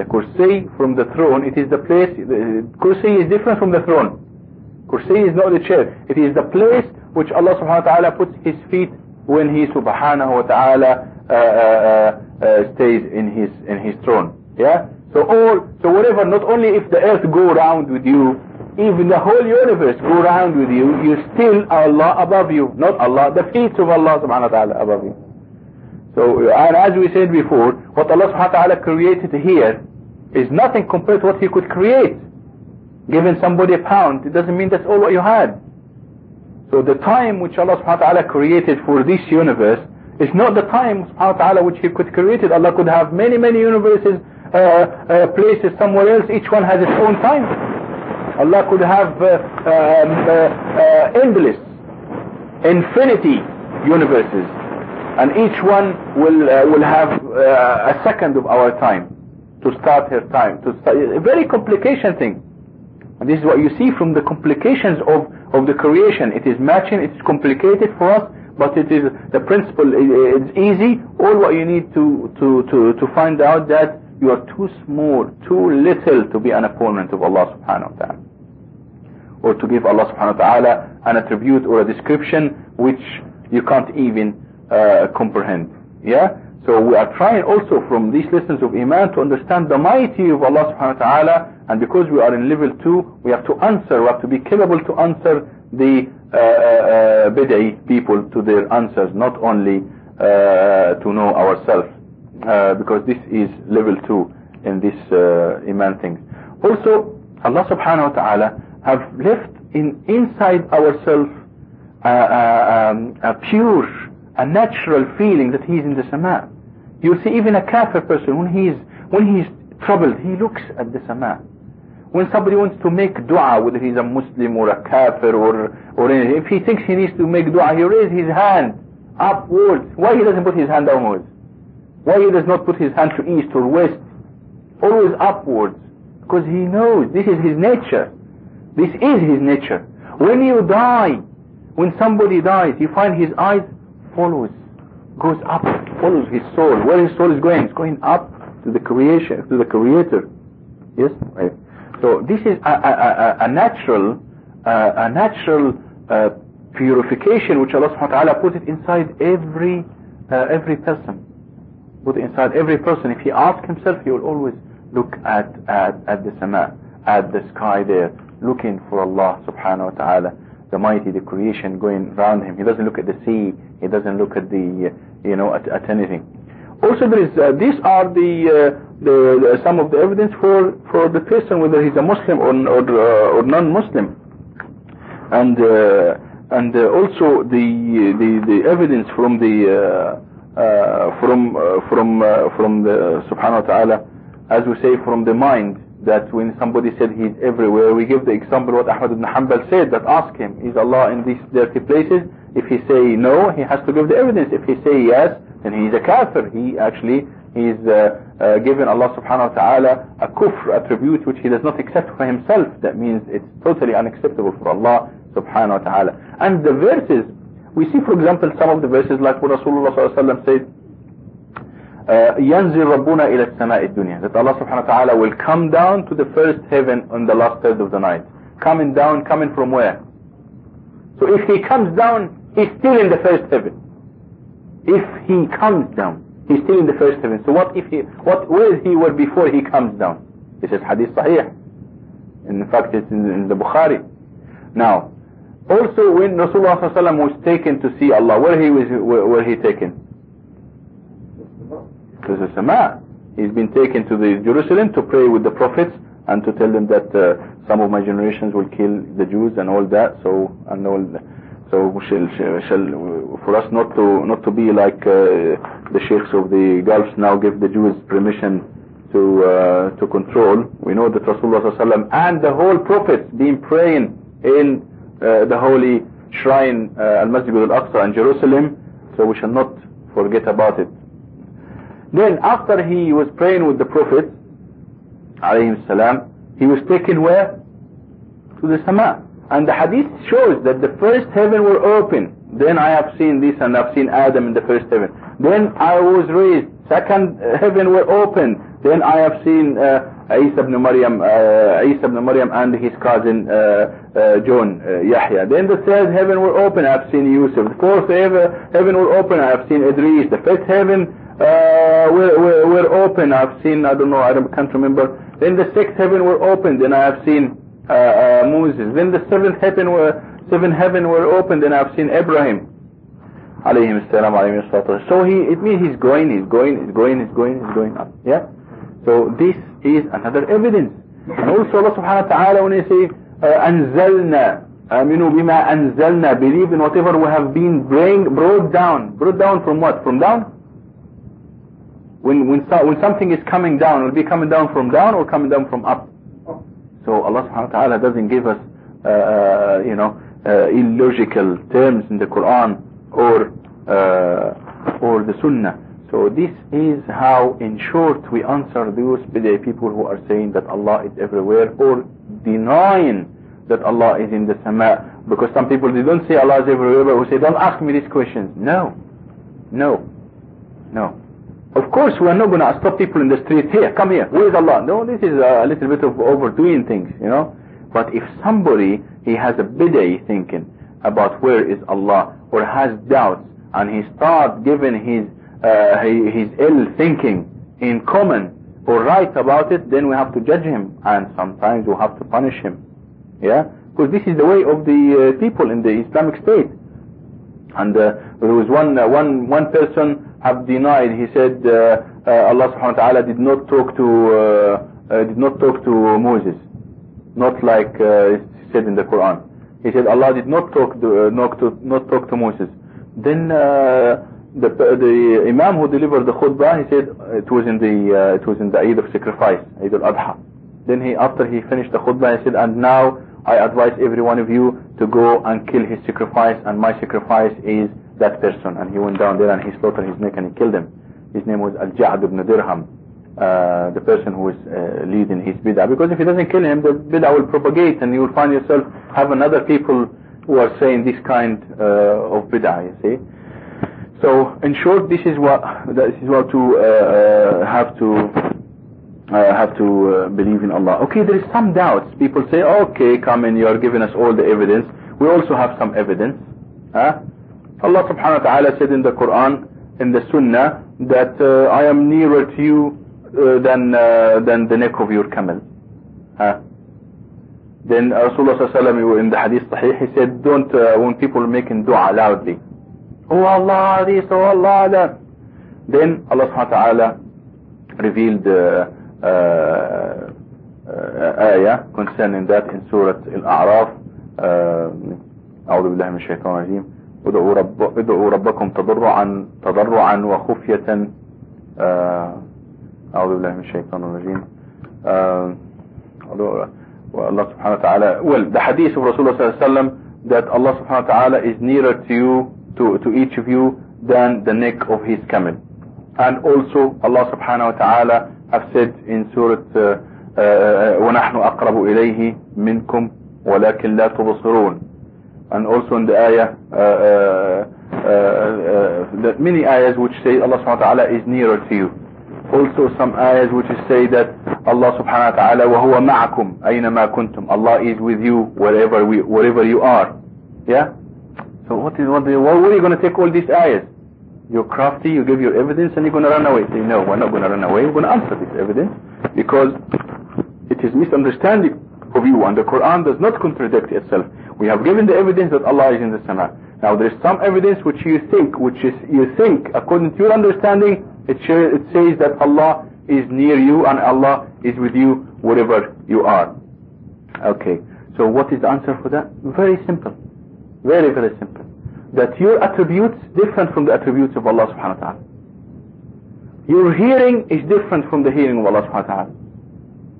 The kursi from the throne, it is the place, the kursi is different from the throne. Kursi is not the chair. It is the place which Allah subhanahu wa ta'ala puts his feet when he subhanahu wa ta'ala uh, uh, uh, stays in his in his throne. Yeah. So all so whatever. Not only if the earth go round with you, even the whole universe go round with you, you still Allah above you, not Allah. The feet of Allah subhanahu wa ta'ala above you. So and as we said before, what Allah subhanahu wa ta'ala created here is nothing compared to what He could create. Giving somebody a pound, it doesn't mean that's all what you had. So the time which Allah subhanahu wa ta'ala created for this universe is not the time subhanahu wa ta'ala which He could create it. Allah could have many, many universes, uh, uh, places somewhere else. Each one has its own time. Allah could have uh, um, uh, uh, endless, infinity universes. And each one will, uh, will have a second of our time to start her time. To start, a very complication thing. And this is what you see from the complications of, of the creation. It is matching, it is complicated for us, but it is the principle, it's easy. All what you need to, to, to, to find out that you are too small, too little to be an opponent of Allah subhanahu wa ta'ala. Or to give Allah subhanahu wa ta'ala an attribute or a description which you can't even uh, comprehend. Yeah? So we are trying also from these lessons of Iman to understand the mighty of Allah subhanahu wa ta'ala and because we are in level 2, we have to answer, we have to be capable to answer the uh, uh, bid'i people to their answers, not only uh, to know ourselves. Uh, because this is level 2 in this uh, Iman thing. Also, Allah subhanahu wa ta'ala have left in inside ourselves uh, um, a pure, a natural feeling that He is in the sama. You see even a kafir person, when he is, when he is troubled, he looks at the sama. When somebody wants to make dua, whether he's a Muslim or a kafir or, or anything, if he thinks he needs to make dua, he raises his hand upwards. Why he doesn't put his hand downwards? Why he does not put his hand to east or west? Always upwards. Because he knows this is his nature. This is his nature. When you die, when somebody dies, you find his eyes follows, goes up, follows his soul. Where his soul is going? It's going up to the creation, to the creator. Yes? Right. So this is a, a, a, a natural, uh, a natural uh, purification which Allah subhanahu wa ta'ala put it inside every, uh, every person. Put it inside every person. If he asks himself, he will always look at, at, at the sama, at the sky there, looking for Allah subhanahu wa ta'ala, the mighty, the creation going around him. He doesn't look at the sea, he doesn't look at the, you know, at, at anything. Also there is, uh, these are the, uh, the, the, some of the evidence for, for the person whether he's a Muslim or, or, uh, or non-Muslim. And, uh, and uh, also the, the, the evidence from the, uh, from, from, from the subhanahu wa ta'ala, as we say, from the mind, that when somebody said he's everywhere, we give the example what Ahmad ibn Hanbal said, that ask him, is Allah in these dirty places? If he say no, he has to give the evidence. If he say yes, then he's a kafir. He actually is uh, uh, given Allah subhanahu wa ta'ala a kufr attribute which he does not accept for himself. That means it's totally unacceptable for Allah subhanahu wa ta'ala. And the verses, we see for example some of the verses like what Rasulullah sallallahu alayhi wa said, ينزل ربنا إلى السماء الدنيا that Allah subhanahu wa ta'ala will come down to the first heaven on the last third of the night coming down coming from where so if he comes down he's still in the first heaven if he comes down he's still in the first heaven so what if he what where he were before he comes down this is hadith sahih in fact it's in, in the Bukhari now also when Rasulullah was taken to see Allah where he was where, where he taken To the Sama. He's been taken to the Jerusalem to pray with the prophets and to tell them that uh, some of my generations will kill the Jews and all that. So and all. So shall, shall, for us not to not to be like uh, the sheikhs of the Gulf now give the Jews permission to uh, to control. We know that Rasulullah and the whole prophets been praying in uh, the holy shrine uh, Al-Masjid al-Aqsa in Jerusalem. So we shall not forget about it. Then after he was praying with the Prophet, salam, he was taken where? To the Sama. And the hadith shows that the first heaven were open. Then I have seen this and I've seen Adam in the first heaven. Then I was raised second heaven were opened. Then I have seen uh, Isa ibn Maryam, uh, Isa ibn Maryam and his cousin uh, uh, John uh, Yahya. Then the third heaven were open. I have seen Yusuf. The fourth heaven were open. I have seen Idris. The fifth heaven uh, were, were, were open. I have seen. I don't know. I can't remember. Then the sixth heaven were open. Then I have seen uh, uh, Moses. Then the seventh heaven were seven heaven were opened. Then I have seen Ibrahim. Alayhim salam, alayhim So he, it means he's going, he's going, he's going, he's going, he's going up. Yeah. So this is another evidence. And also Allah subhanahu wa ta'ala when he say, أنزلنا آمنوا بما أنزلنا believe in whatever we have been bring, brought down. Brought down from what? From down? when, when, when something is coming down, will be coming down from down or coming down from up? So Allah subhanahu wa ta'ala doesn't give us, uh, uh, you know, uh, illogical terms in the Quran or, uh, or the Sunnah. So this is how, in short, we answer those people who are saying that Allah is everywhere or denying that Allah is in the sama. Because some people, they don't say Allah is everywhere, but who say, don't ask me these questions. No. No. No. Of course, we are not going to stop people in the street. Here, come here. Where is Allah? No, this is a little bit of overdoing things, you know. But if somebody, he has a bid'ah thinking about where is Allah, or has doubts, and he starts giving his uh, his ill thinking in common or write about it, then we have to judge him and sometimes we have to punish him. Yeah? Because this is the way of the uh, people in the Islamic State. And uh, there was one, uh, one, one person have denied, he said uh, uh, Allah subhanahu wa ta'ala did not talk to, did not talk to Moses. Not like it said in the Quran. He said Allah did not talk to, not, to, not talk to Moses. Then the the imam who delivered the khutbah he said it was in the uh, it was in the Eid of sacrifice Eid al-Adha then he after he finished the khutbah he said and now I advise every one of you to go and kill his sacrifice and my sacrifice is that person and he went down there and he slaughtered his neck and he killed him his name was Al-Ja'd ibn Dirham uh, the person who is uh, leading his bid'ah because if he doesn't kill him the bid'ah will propagate and you will find yourself having other people who are saying this kind uh, of bid'ah you see so in short, this is what this is what to uh, uh, have to uh, have to believe in Allah. Okay, there is some doubts. People say, okay, come in, you are giving us all the evidence. We also have some evidence. Huh? Allah subhanahu wa ta'ala said in the Quran, in the Sunnah, that uh, I am nearer to you uh, than than the neck of your camel. Huh? Then Rasulullah sallallahu in the Hadith Sahih, he said, don't when people are making dua loudly. Oh Allah this, oh Allah that. Then Allah subhanahu wa ta'ala revealed uh, uh, uh, ayah concerning that in Surah Al-A'raf أعوذ بالله من الشيطان الرجيم ادعوا, ربكم تضرعا تضرعا وخفية. آه، أعوذ بالله من الشيطان الرجيم. آه، الله سبحانه وتعالى well, the ده حديث الرسول صلى الله عليه وسلم that Allah سبحانه وتعالى is nearer to you to, to each of you than the neck of his camel. And also Allah سبحانه وتعالى has said in سورة آه، ونحن أقرب إليه منكم ولكن لا تبصرون. and also in the ayah uh, uh, uh, the many ayahs which say Allah subhanahu wa ta'ala is nearer to you also some ayahs which say that Allah subhanahu wa ta'ala وَهُوَ مَعَكُمْ أَيْنَمَا كُنْتُمْ Allah is with you wherever we, wherever you are yeah so what is what? Where are you going to take all these ayahs? You're crafty. You give your evidence, and you're going to run away. Say no, we're not going to run away. We're going to answer this evidence because it is misunderstanding of you, and the Quran does not contradict itself. We have given the evidence that Allah is in the Sama. Now there is some evidence which you think, which is you think according to your understanding, it, it says that Allah is near you and Allah is with you wherever you are. Okay. So what is the answer for that? Very simple. Very, very simple. That your attributes different from the attributes of Allah subhanahu wa ta'ala. Your hearing is different from the hearing of Allah subhanahu wa ta'ala.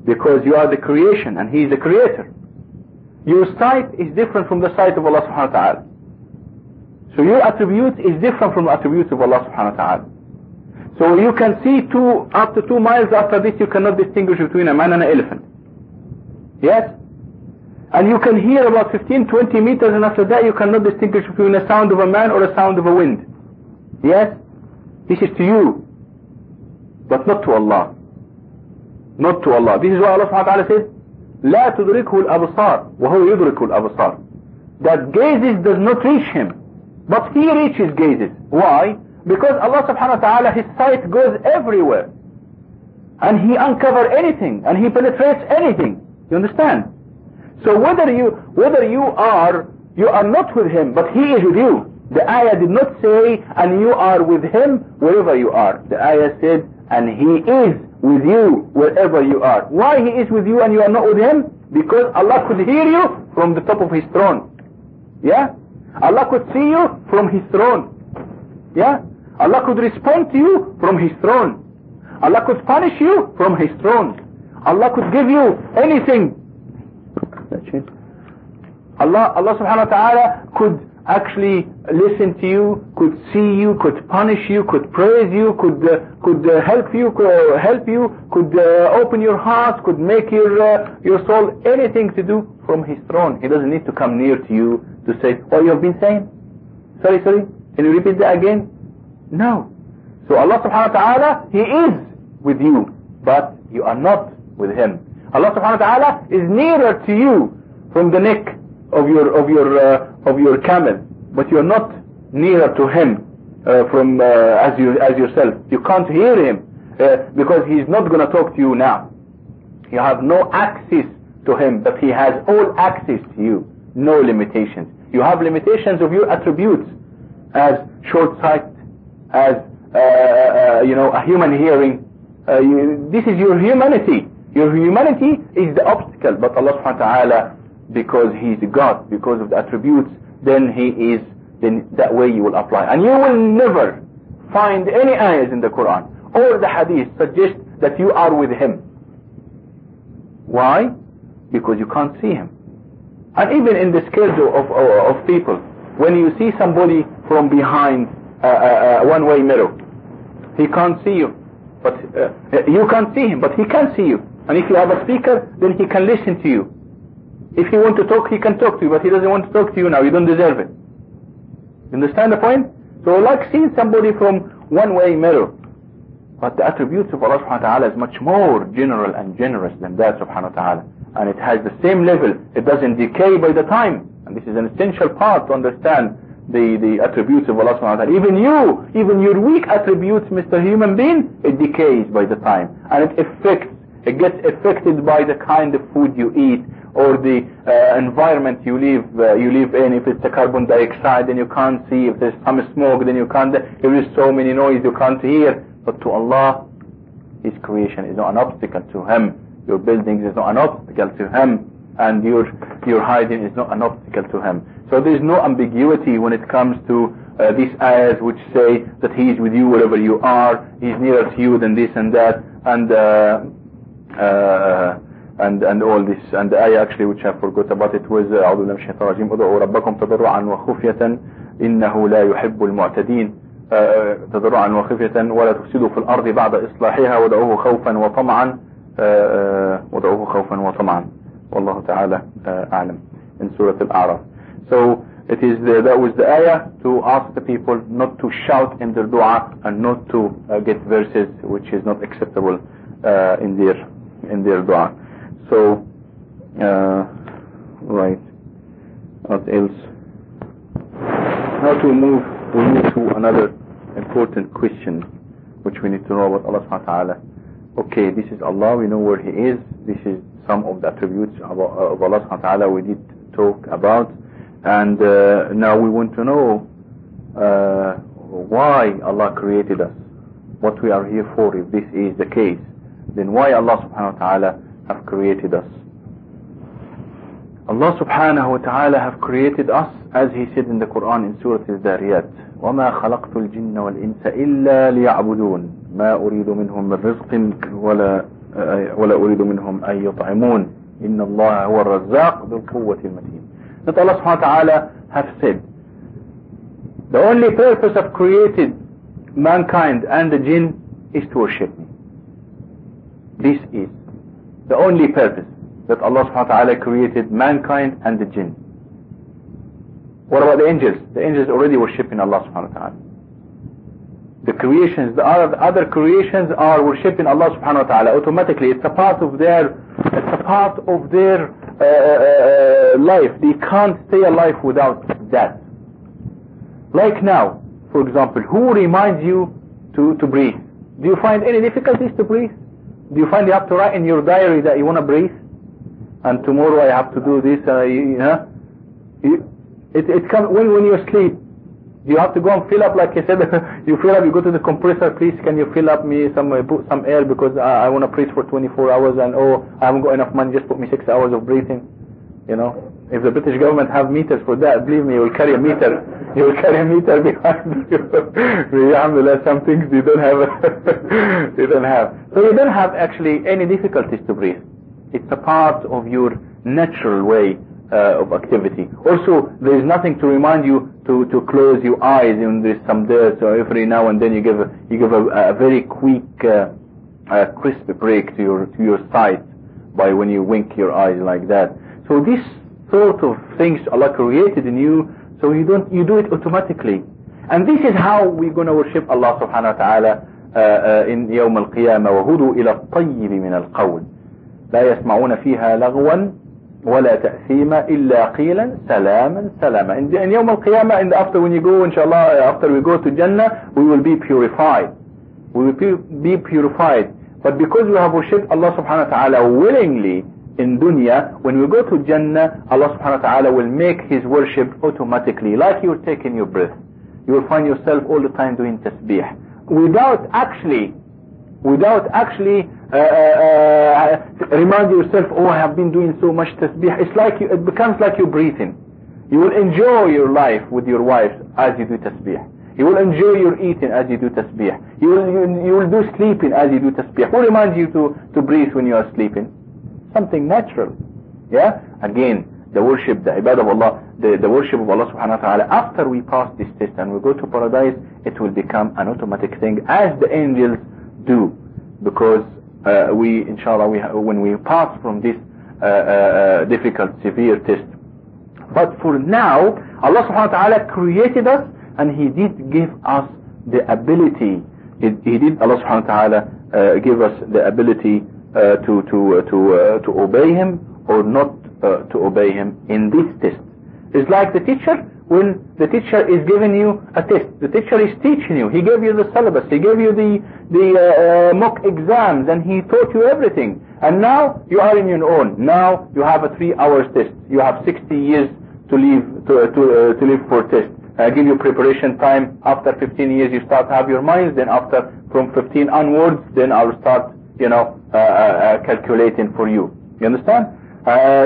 Because you are the creation and He is the creator. Your sight is different from the sight of Allah subhanahu wa ta'ala. So your attribute is different from the attributes of Allah subhanahu wa ta'ala. So you can see two, after two miles after this you cannot distinguish between a man and an elephant. Yes? And you can hear about 15, 20 meters and after that you cannot distinguish between a sound of a man or a sound of a wind. Yes? This is to you. but not to Allah not to Allah this is why Allah subhanahu wa ta'ala says لا تدركه الأبصار وهو يدرك الأبصار that gazes does not reach him but he reaches gazes why because Allah subhanahu wa ta'ala his sight goes everywhere and he uncover anything and he penetrates anything you understand so whether you whether you are you are not with him but he is with you the ayah did not say and you are with him wherever you are the ayah said and he is with you wherever you are. Why he is with you and you are not with him? Because Allah could hear you from the top of his throne. Yeah? Allah could see you from his throne. Yeah? Allah could respond to you from his throne. Allah could punish you from his throne. Allah could give you anything. Allah Allah subhanahu wa ta'ala could actually listen to you, could see you, could punish you, could praise you, could uh, could uh, help you, could uh, help you, could uh, open your heart, could make your uh, your soul anything to do from His throne. He doesn't need to come near to you to say, "Oh, you have been saying." Sorry, sorry. Can you repeat that again? No. So Allah Subhanahu wa Taala, He is with you, but you are not with Him. Allah Subhanahu wa Taala is nearer to you from the neck of your of your uh, of your camel, but you're not nearer to him uh, from uh, as you as yourself. You can't hear him uh, because he's not going to talk to you now. You have no access to him, but he has all access to you. No limitations. You have limitations of your attributes as short sight, as uh, uh, you know a human hearing. You, this is your humanity. Your humanity is the obstacle, but Allah subhanahu wa ta'ala because he is God, because of the attributes, then he is, then that way you will apply. And you will never find any ayahs in the Quran or the hadith suggest that you are with him. Why? Because you can't see him. And even in the scales of, of, of people, when you see somebody from behind uh, uh, a, a, a one-way mirror, he can't see you. But uh, you can't see him, but he can see you. And if you have a speaker, then he can listen to you. If he want to talk, he can talk to you, but he doesn't want to talk to you now. You don't deserve it. Understand the point? So like seeing somebody from one-way mirror. But the attributes of Allah subhanahu wa ta'ala is much more general and generous than that subhanahu wa ta'ala. And it has the same level. It doesn't decay by the time. And this is an essential part to understand the, the attributes of Allah subhanahu wa ta'ala. Even you, even your weak attributes, Mr. Human Being, it decays by the time. And it affects, it gets affected by the kind of food you eat, or the uh, environment you live uh, you live in. If it's a carbon dioxide then you can't see. If there's some smoke then you can't if there's so many noise you can't hear. But to Allah his creation is not an obstacle to him. Your buildings is not an obstacle to him. And your your hiding is not an obstacle to him. So there is no ambiguity when it comes to uh, these ayahs which say that he is with you wherever you are. He's nearer to you than this and that. And uh, and and all this and the ayah actually which I forgot about it was أعوذ بالله من الشيطان الرجيم ادعوا ربكم تضرعا وخفية إنه لا يحب المعتدين تضرعا وخفية ولا تفسدوا في الأرض بعد إصلاحها ودعوه خوفا وطمعا ودعوه خوفا وطمعا والله تعالى أعلم in Surah Al-A'raf so it is the, that was the ayah to ask the people not to shout in their dua and not to uh, get verses which is not acceptable uh, in their in their dua So, uh, right. What else? Now to move, we move to another important question, which we need to know about Allah subhanahu wa ta'ala. Okay, this is Allah, we know where He is. This is some of the attributes of, of Allah subhanahu wa ta'ala we did talk about. And uh, now we want to know uh, why Allah created us. What we are here for, if this is the case Then why Allah subhanahu wa ta'ala have created us. Allah subhanahu wa ta'ala have created us as he said in the Quran in Surah Al-Dariyat وما خلقت الجن والإنس إلا ليعبدون ما أريد منهم من رزق ولا ولا أريد منهم أن يطعمون إن الله هو الرزاق ذو القوة المتين That Allah subhanahu wa ta'ala have said The only purpose of created mankind and the jinn is to worship me. This is the only purpose that Allah subhanahu wa ta'ala created mankind and the jinn. What about the angels? The angels already worshipping Allah subhanahu wa ta'ala. the creations, the other, creations are worshipping Allah subhanahu wa ta'ala automatically. It's a part of their, it's a part of their uh, uh, life. They can't stay alive without that. Like now, for example, who reminds you to, to breathe? Do you find any difficulties to breathe? Do you find you have to write in your diary that you want to breathe? And tomorrow I have to do this, uh, you, know? You, it, it comes when, when you sleep. Do you have to go and fill up, like I said, you fill up, you go to the compressor, please can you fill up me some, uh, put some air because I, I want to preach for 24 hours and oh, I haven't got enough money, just put me 6 hours of breathing. You know, if the British government have meters for that, believe me, you will carry a meter, you will carry a meter behind you. Alhamdulillah, some things you don't have, you don't have. So you don't have actually any difficulties to breathe. It's a part of your natural way uh, of activity. Also, there is nothing to remind you to, to close your eyes when there's some dirt, so every now and then you give a, you give a, a very quick, uh, crisp break to your to your sight by when you wink your eyes like that. So this sort of things Allah created in you, so you don't you do it automatically, and this is how we're going to worship Allah Subhanahu wa Taala uh, uh, in يوم القيامة وهدوا إلى الطيب من القول لا يسمعون فيها لغوا ولا تأثيم إلا قيلا سلاما سلاما in, in يوم القيامة and after when you go inshallah after we go to Jannah we will be purified we will be, be purified but because we have worshipped Allah subhanahu wa ta'ala willingly in dunya when we go to Jannah Allah subhanahu wa ta'ala will make his worship automatically like you're taking your breath you will find yourself all the time doing tasbih without actually without actually uh, uh, remind yourself, oh, I have been doing so much tasbih. It's like you, it becomes like you're breathing. You will enjoy your life with your wife as you do tasbih. You will enjoy your eating as you do tasbih. You will, you, you will do sleeping as you do tasbih. Who reminds you to, to breathe when you are sleeping? Something natural. Yeah? Again, the worship, the ibadah of Allah, the, the worship of Allah subhanahu wa ta'ala, after we pass this test and we go to paradise, it will become an automatic thing as the angels do. Because uh, we, inshallah, we when we pass from this uh, uh, difficult, severe test. But for now, Allah subhanahu wa ta'ala created us and He did give us the ability, He, he did, Allah subhanahu wa ta'ala uh, give us the ability uh, to, to, to, to obey Him or not to obey Him in this test. It's like the teacher when the teacher is giving you a test. The teacher is teaching you. He gave you the syllabus. He gave you the, the uh, uh, mock exams and he taught you everything. And now you are in your own. Now you have a three hours test. You have 60 years to live, to, to, uh, to live for test. I give you preparation time. After 15 years you start to have your minds. Then after from 15 onwards, then I'll start, you know, uh, uh, uh calculating for you. You understand?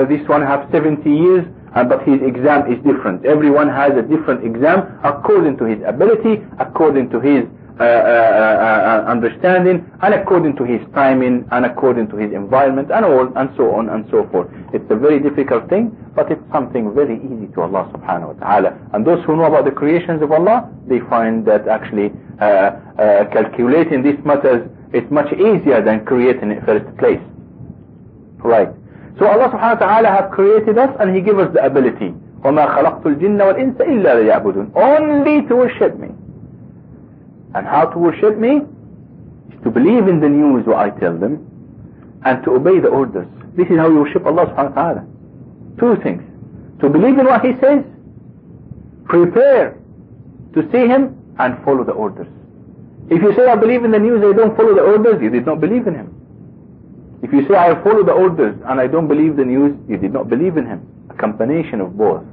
this one have 70 years but his exam is different. Everyone has a different exam according to his ability, according to his uh, uh, uh, uh, understanding, and according to his timing, and according to his environment, and all, and so on and so forth. It's a very difficult thing, but it's something very easy to Allah subhanahu wa ta'ala. And those who know about the creations of Allah, they find that actually uh, uh, calculating these matters is much easier than creating in the first place. Right. So Allah subhanahu wa ta'ala has created us and He gave us the ability. وَمَا خَلَقْتُ الْجِنَّ وَالْإِنسَ إِلَّا لِيَعْبُدُونَ Only to worship me. And how to worship me? Is to believe in the news what I tell them and to obey the orders. This is how you worship Allah subhanahu wa ta'ala. Two things. To believe in what He says, prepare to see Him and follow the orders. If you say I believe in the news I don't follow the orders, you did not believe in Him. If you say, I follow the orders and I don't believe the news, you did not believe in him. A combination of both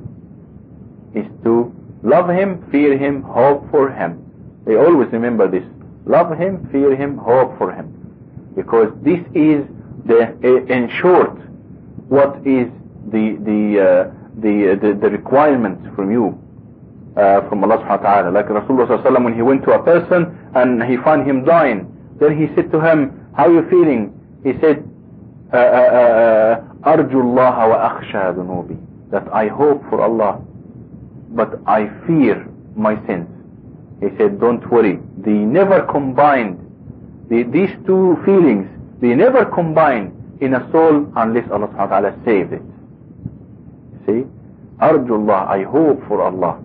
is to love him, fear him, hope for him. They always remember this. Love him, fear him, hope for him. Because this is the, in short, what is the, the, uh, the, the, the requirements from you, uh, from Allah subhanahu wa ta'ala. Like Rasulullah when he went to a person and he found him dying, then he said to him, how are you feeling? he said أرجو الله وأخشى ذنوبي that I hope for Allah but I fear my sins he said don't worry they never combined the, these two feelings they never combine in a soul unless Allah subhanahu wa ta'ala saved it see أرجو الله I hope for Allah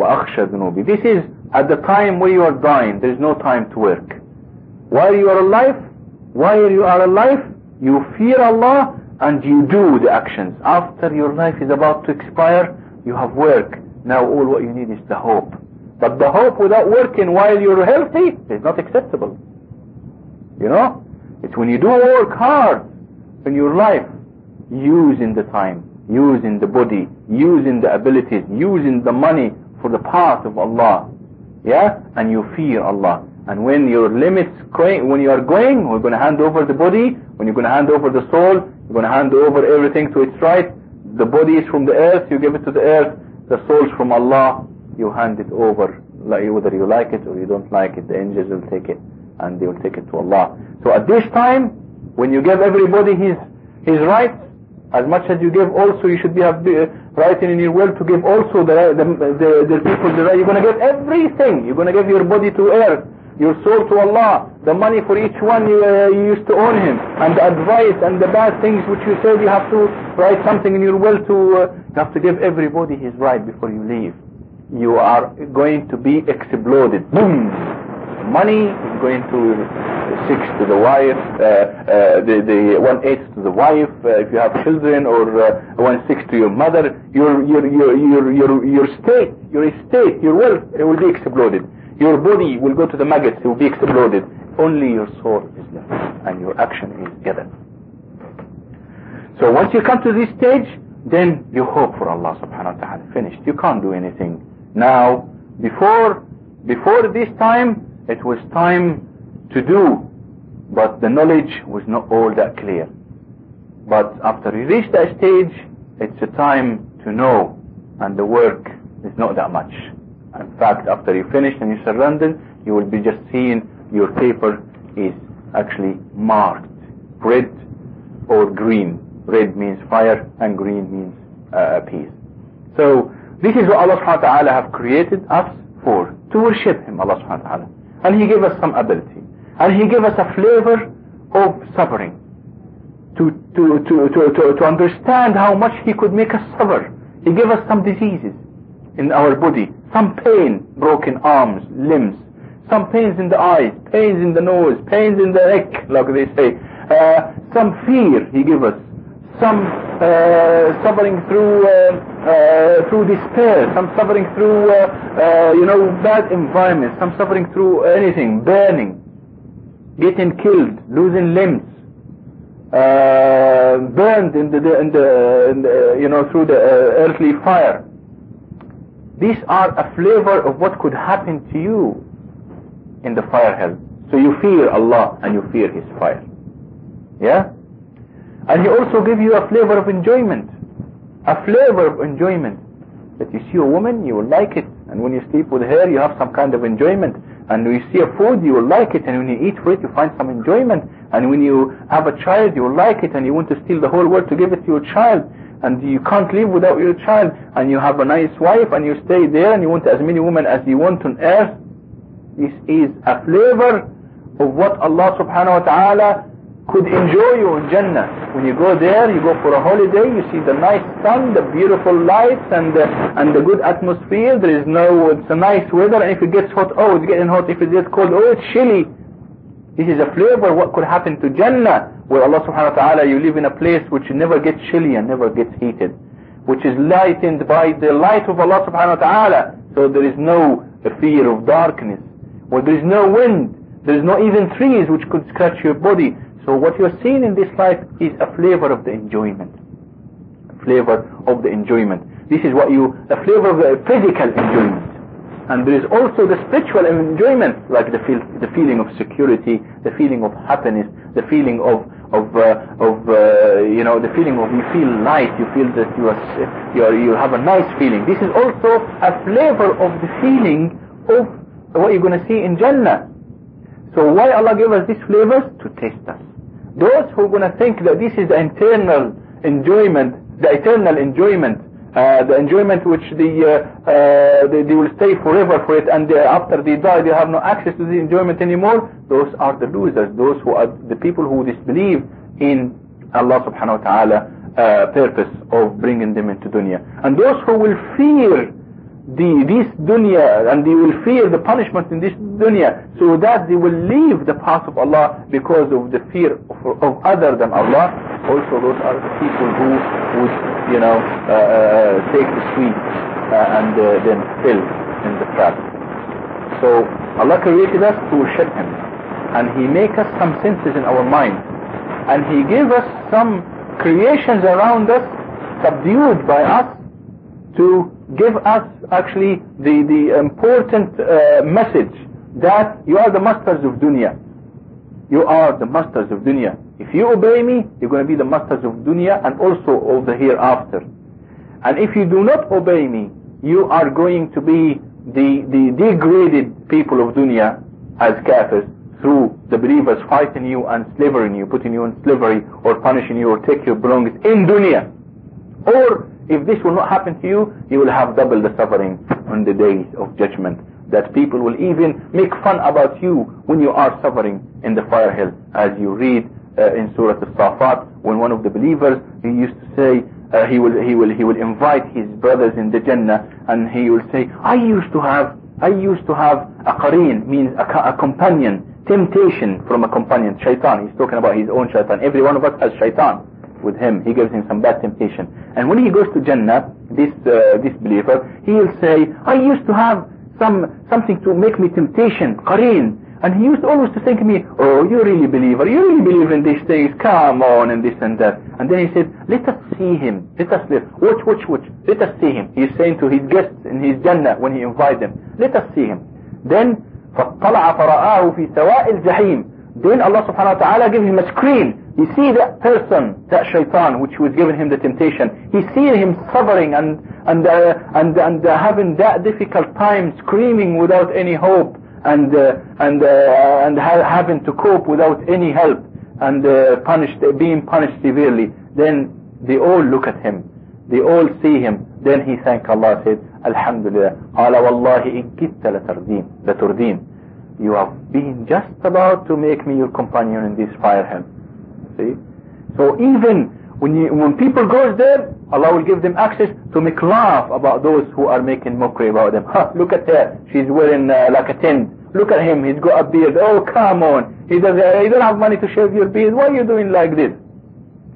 وأخشى ذنوبي this is at the time where you are dying, there is no time to work. While you are alive, while you are alive, you fear Allah and you do the actions. After your life is about to expire, you have work. Now all what you need is the hope. But the hope without working while you're healthy is not acceptable. You know? It's when you do work hard in your life, using the time, using the body, using the abilities, using the money for the path of Allah. Yeah? And you fear Allah. And when your limits when you are going, we're going to hand over the body, when you're going to hand over the soul, you're going to hand over everything to its right. The body is from the earth, you give it to the earth. The soul is from Allah, you hand it over. Whether you like it or you don't like it, the angels will take it and they will take it to Allah. So at this time, when you give everybody his his rights, as much as you give also you should be have writing in your will to give also the the, the, the people the right. You're going to give everything. You're going to give your body to earth, your soul to Allah, the money for each one you, uh, you used to own him, and the advice and the bad things which you said you have to write something in your will to, uh, you have to give everybody his right before you leave. You are going to be exploded. Boom! Money is going to six to the wife, uh, uh, the, the one eighth to the wife, uh, if you have children, or uh, one sixth to your mother. Your, your, your, your, your, your state, your estate, your wealth, it will be exploded. Your body will go to the maggots, it will be exploded. Only your soul is left, and your action is given. So once you come to this stage, then you hope for Allah subhanahu wa ta'ala. Finished. You can't do anything. Now, before, before this time, it was time to do, but the knowledge was not all that clear. But after you reach that stage, it's a time to know, and the work is not that much. In fact, after you finish and you surrender, you will be just seeing your paper is actually marked red or green. Red means fire and green means uh, peace. So this is what Allah subhanahu wa ta'ala have created us for, to worship Him, Allah subhanahu wa ta'ala. And He gave us some ability. And He gave us a flavor of suffering. To, to, to, to, to, to understand how much He could make us suffer. He gave us some diseases in our body, some pain, broken arms, limbs, some pains in the eyes, pains in the nose, pains in the neck, like they say, uh, some fear He gave us, some uh, suffering through uh, uh, through despair, some suffering through uh, uh, you know bad environment, some suffering through anything, burning, getting killed, losing limbs, uh, burned in the, in the, in the you know through the earthly fire. These are a flavor of what could happen to you in the fire hell. So you fear Allah and you fear His fire. Yeah? And He also give you a flavor of enjoyment. A flavor of enjoyment. That you see a woman, you will like it. And when you sleep with her, you have some kind of enjoyment. And when you see a food, you will like it. And when you eat for it, you find some enjoyment. And when you have a child, you will like it. And you want to steal the whole world to give it to your child. And you can't live without your child. And you have a nice wife and you stay there and you want as many women as you want on earth. This is a flavor of what Allah subhanahu wa ta'ala could enjoy you in Jannah. When you go there, you go for a holiday, you see the nice sun, the beautiful lights, and the, and the good atmosphere. There is no, it's a nice weather, and if it gets hot, oh, it's getting hot. If it gets cold, oh, it's chilly. This is a flavor what could happen to Jannah, where Allah subhanahu wa ta'ala, you live in a place which never gets chilly and never gets heated, which is lightened by the light of Allah subhanahu wa ta'ala. So there is no fear of darkness, where there is no wind, there is not even trees which could scratch your body. So what you're seeing in this life is a flavor of the enjoyment. Flavor of the enjoyment. This is what you, a flavor of the physical enjoyment. And there is also the spiritual enjoyment, like the feel, the feeling of security, the feeling of happiness, the feeling of of uh, of uh, you know the feeling of you feel light, you feel that you are you are you have a nice feeling. This is also a flavor of the feeling of what you're going to see in Jannah. So why Allah gave us these flavors? To test us. Those who are going to think that this is the internal enjoyment, the eternal enjoyment, uh, the enjoyment which the, uh, uh, they, they, will stay forever for it and after they die they have no access to the enjoyment anymore, those are the losers, those who are the people who disbelieve in Allah subhanahu wa ta'ala uh, purpose of bringing them into dunya. And those who will fear the this dunya and they will fear the punishment in this dunya so that they will leave the path of Allah because of the fear of, of other than Allah. Also those are the people who would you know uh, uh, take the sweet uh, and uh, then fill in the trap. So Allah created us to worship him and he make us some senses in our mind and he gave us some creations around us subdued by us to give us actually the, the important uh, message that you are the masters of dunya. You are the masters of dunya. If you obey me, you're going to be the masters of dunya and also of the hereafter. And if you do not obey me, you are going to be the, the degraded people of dunya as kafirs through the believers fighting you and slavering you, putting you in slavery or punishing you or take your belongings in dunya. Or if this will not happen to you, you will have double the suffering on the day of judgment. That people will even make fun about you when you are suffering in the fire hell. As you read uh, in Surah Al-Safat, when one of the believers, he used to say, uh, he will he will he will invite his brothers in the Jannah and he will say I used to have I used to have a qareen means a, a companion temptation from a companion shaitan he's talking about his own shaitan every one of us has shaitan with him. He gives him some bad temptation. And when he goes to Jannah, this uh, this believer, he'll say, I used to have some something to make me temptation, qareen. And he used always to think to me, oh, you really believer, you really believe in these things, come on, and this and that. And then he said, let us see him, let us live. Watch, watch, watch, let us see him. He's saying to his guests in his Jannah when he invites them, let us see him. Then, فَاطَّلَعَ فَرَآهُ فِي سَوَاءِ الْجَحِيمِ Then Allah subhanahu wa ta'ala gives him a screen he see that person, that shaitan, which was giving him the temptation. He see him suffering and and uh, and and uh, having that difficult time, screaming without any hope, and uh, and uh, and ha having to cope without any help, and uh, punished, being punished severely. Then they all look at him. They all see him. Then he thank Allah, said, Alhamdulillah. قال والله إن كدت لتردين لتردين. You have been just about to make me your companion in this fire hell. See? So even when you, when people goes there, Allah will give them access to make laugh about those who are making mockery about them. Look at her, she's wearing uh, like a tent. Look at him, he's got a beard. Oh, come on. He does. Uh, you don't have money to shave your beard. Why are you doing like this?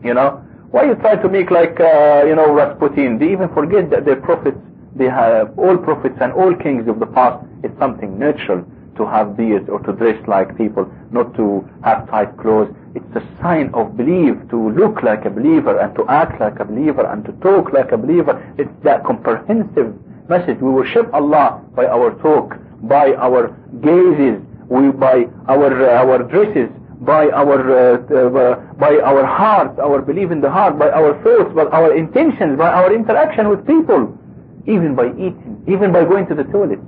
You know? Why you try to make like, uh, you know, Rasputin? They even forget that their prophets, they have, all prophets and all kings of the past, it's something natural to have beards or to dress like people, not to have tight clothes. It's a sign of belief to look like a believer and to act like a believer and to talk like a believer. It's that comprehensive message. We worship Allah by our talk, by our gazes, we by our uh, our dresses, by our uh, uh, by our hearts, our belief in the heart, by our thoughts, by our intentions, by our interaction with people, even by eating, even by going to the toilet.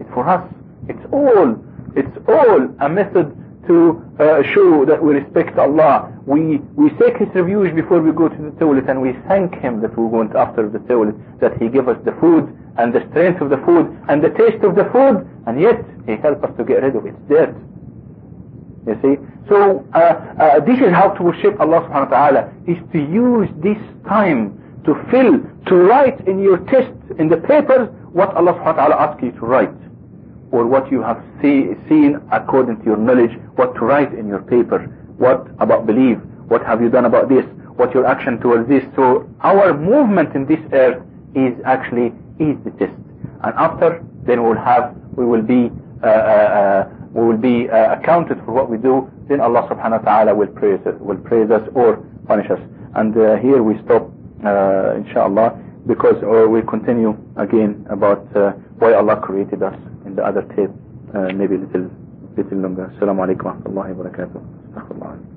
It's for us. It's all it's all a method to uh, show that we respect Allah. We we take His refuge before we go to the toilet, and we thank Him that we went after the toilet, that He gave us the food and the strength of the food and the taste of the food, and yet He helped us to get rid of its dirt. You see, so uh, uh, this is how to worship Allah Subhanahu wa Taala: is to use this time to fill, to write in your test in the papers what Allah Subhanahu wa Taala asks you to write or what you have see, seen according to your knowledge, what to write in your paper, what about belief, what have you done about this, what your action towards this. So our movement in this earth is actually is the test. And after, then we'll have, we will be, uh, uh, uh we will be uh, accounted for what we do. Then Allah Subhanahu wa Taala will praise us, will praise us or punish us. And uh, here we stop, uh, inshallah, because we continue again about why Allah created us the other tape, uh, maybe a little, little longer. Assalamu alaikum wa rahmatullahi wa barakatuh.